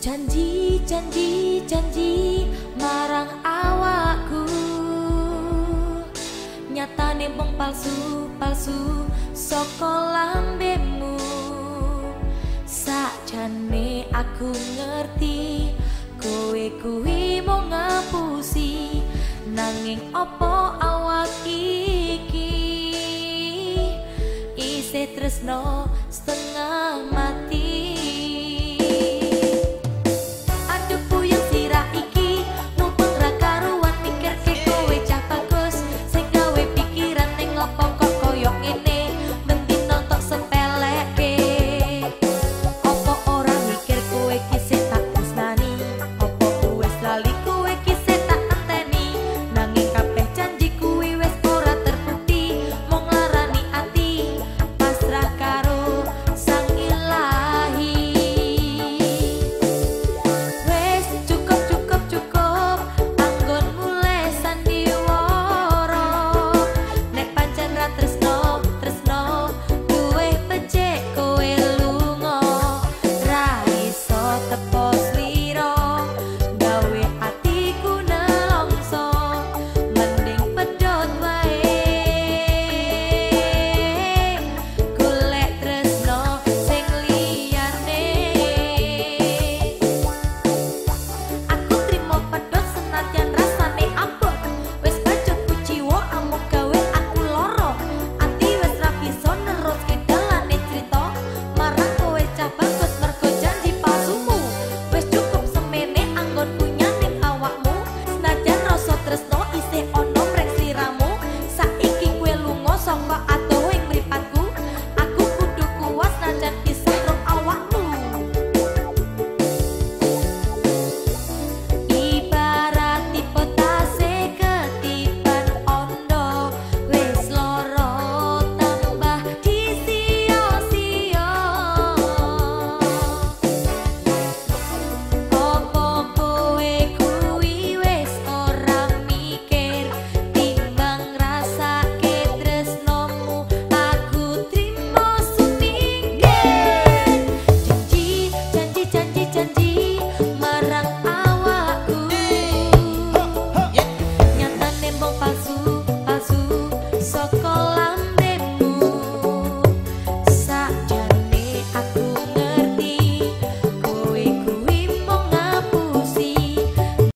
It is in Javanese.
janji janji janji marang awakku. Nyatane bong palsu palsu saka lambemu. Sakjane aku ngerti kowe kuwi mung ngapusi. Nanging opo awak iki? Isih tresno